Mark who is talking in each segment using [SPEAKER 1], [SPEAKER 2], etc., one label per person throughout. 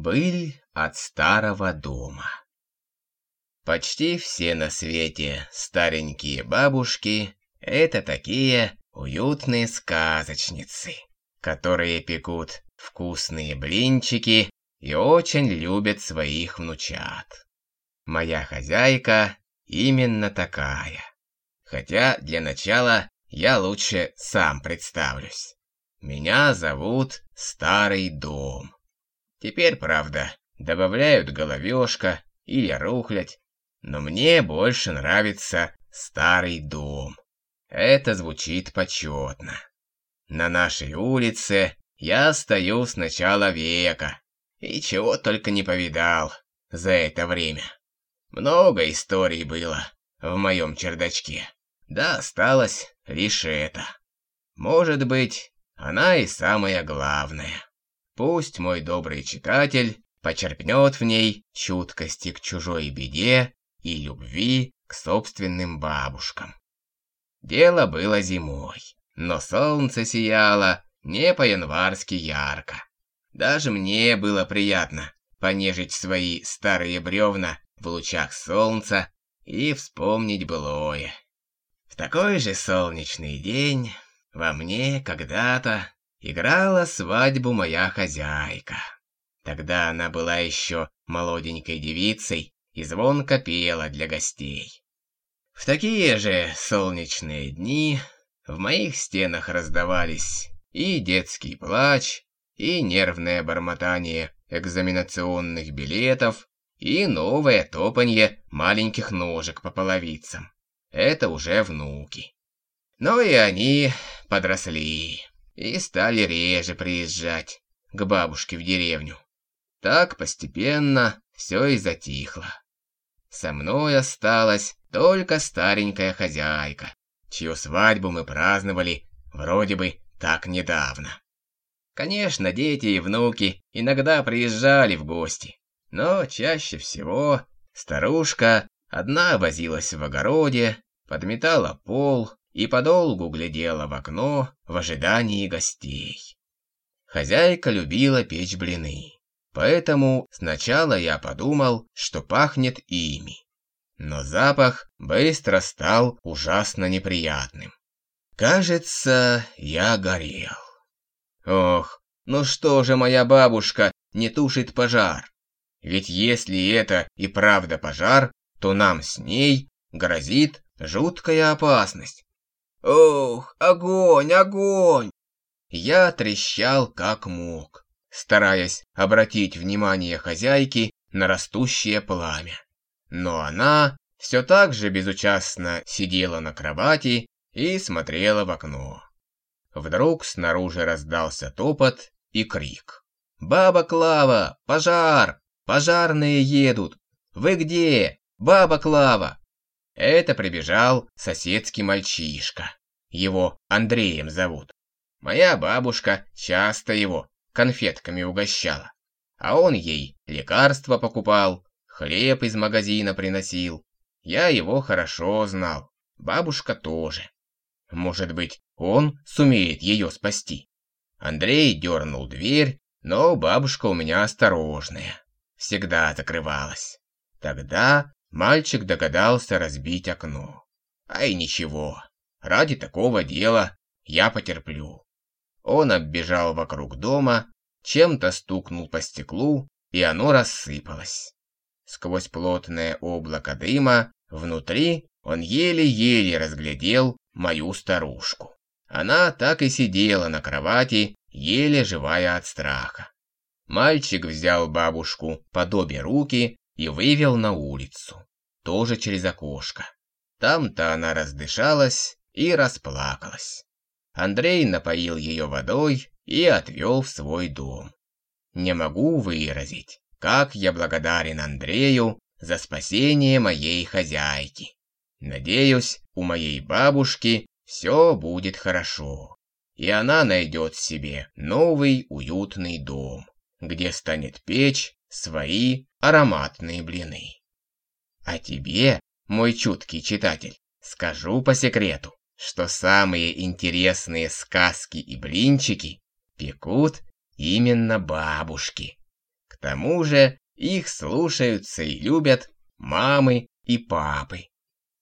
[SPEAKER 1] Быль от старого дома. Почти все на свете старенькие бабушки – это такие уютные сказочницы, которые пекут вкусные блинчики и очень любят своих внучат. Моя хозяйка именно такая. Хотя для начала я лучше сам представлюсь. Меня зовут Старый Дом. Теперь, правда, добавляют головешка или рухлядь, но мне больше нравится старый дом. Это звучит почетно. На нашей улице я стою с начала века, и чего только не повидал за это время. Много историй было в моем чердачке, да осталось лишь это. Может быть, она и самая главная. Пусть мой добрый читатель почерпнет в ней чуткости к чужой беде и любви к собственным бабушкам. Дело было зимой, но солнце сияло не по-январски ярко. Даже мне было приятно понежить свои старые бревна в лучах солнца и вспомнить былое. В такой же солнечный день во мне когда-то играла свадьбу моя хозяйка. Тогда она была еще молоденькой девицей и звонко пела для гостей. В такие же солнечные дни в моих стенах раздавались и детский плач, и нервное бормотание экзаменационных билетов, и новое топанье маленьких ножек по половицам. Это уже внуки. Но и они подросли и стали реже приезжать к бабушке в деревню. Так постепенно все и затихло. Со мной осталась только старенькая хозяйка, чью свадьбу мы праздновали вроде бы так недавно. Конечно, дети и внуки иногда приезжали в гости, но чаще всего старушка одна возилась в огороде, подметала пол и подолгу глядела в окно в ожидании гостей. Хозяйка любила печь блины, поэтому сначала я подумал, что пахнет ими. Но запах быстро стал ужасно неприятным. Кажется, я горел. Ох, ну что же моя бабушка не тушит пожар? Ведь если это и правда пожар, то нам с ней грозит жуткая опасность. «Ох, огонь, огонь!» Я трещал как мог, стараясь обратить внимание хозяйки на растущее пламя. Но она все так же безучастно сидела на кровати и смотрела в окно. Вдруг снаружи раздался топот и крик. «Баба Клава! Пожар! Пожарные едут! Вы где? Баба Клава!» Это прибежал соседский мальчишка. Его Андреем зовут. Моя бабушка часто его конфетками угощала. А он ей лекарства покупал, хлеб из магазина приносил. Я его хорошо знал, бабушка тоже. Может быть, он сумеет ее спасти. Андрей дернул дверь, но бабушка у меня осторожная. Всегда закрывалась. Тогда Мальчик догадался разбить окно. Ай, ничего, ради такого дела я потерплю. Он оббежал вокруг дома, чем-то стукнул по стеклу, и оно рассыпалось. Сквозь плотное облако дыма внутри он еле-еле разглядел мою старушку. Она так и сидела на кровати, еле живая от страха. Мальчик взял бабушку под обе руки и вывел на улицу, тоже через окошко. Там-то она раздышалась и расплакалась. Андрей напоил ее водой и отвел в свой дом. Не могу выразить, как я благодарен Андрею за спасение моей хозяйки. Надеюсь, у моей бабушки все будет хорошо, и она найдет себе новый уютный дом, где станет печь свои ароматные блины. А тебе, мой чуткий читатель, скажу по секрету, что самые интересные сказки и блинчики пекут именно бабушки. К тому же их слушаются и любят мамы и папы.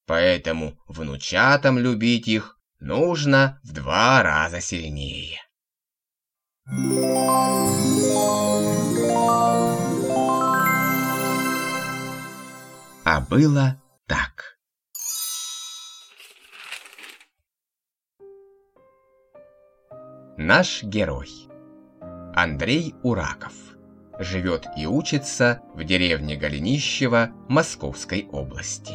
[SPEAKER 1] Поэтому внучатам любить их нужно в два раза сильнее. А было Наш герой Андрей Ураков живет и учится в деревне Голенищево Московской области.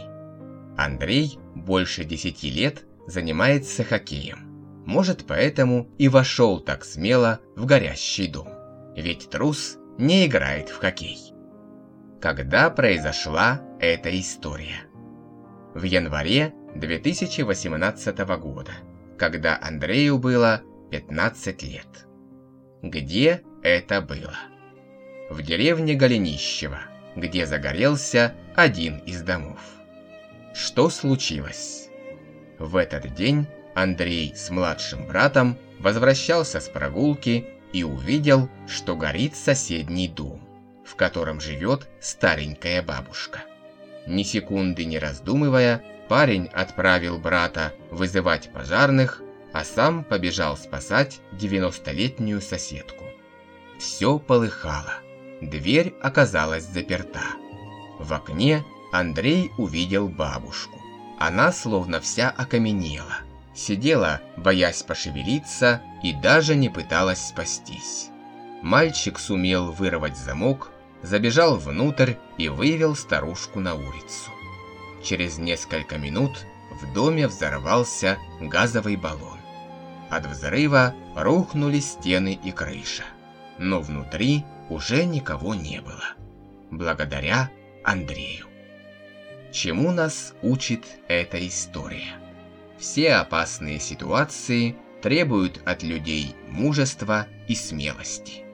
[SPEAKER 1] Андрей больше десяти лет занимается хоккеем. Может, поэтому и вошел так смело в горящий дом. Ведь трус не играет в хоккей. Когда произошла эта история? В январе 2018 года, когда Андрею было 15 лет. Где это было? В деревне Голенищево, где загорелся один из домов. Что случилось? В этот день Андрей с младшим братом возвращался с прогулки и увидел, что горит соседний дом, в котором живет старенькая бабушка. Ни секунды не раздумывая, парень отправил брата вызывать пожарных, а сам побежал спасать 90-летнюю соседку. Все полыхало. Дверь оказалась заперта. В окне Андрей увидел бабушку. Она словно вся окаменела – Сидела, боясь пошевелиться, и даже не пыталась спастись. Мальчик сумел вырвать замок, забежал внутрь и вывел старушку на улицу. Через несколько минут в доме взорвался газовый баллон. От взрыва рухнули стены и крыша, но внутри уже никого не было. Благодаря Андрею. Чему нас учит эта история? Все опасные ситуации требуют от людей мужества и смелости.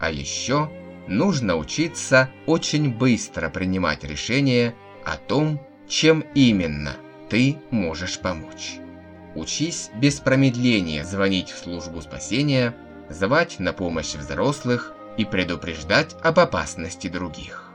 [SPEAKER 1] А еще нужно учиться очень быстро принимать решения о том, чем именно ты можешь помочь. Учись без промедления звонить в службу спасения, звать на помощь взрослых и предупреждать об опасности других.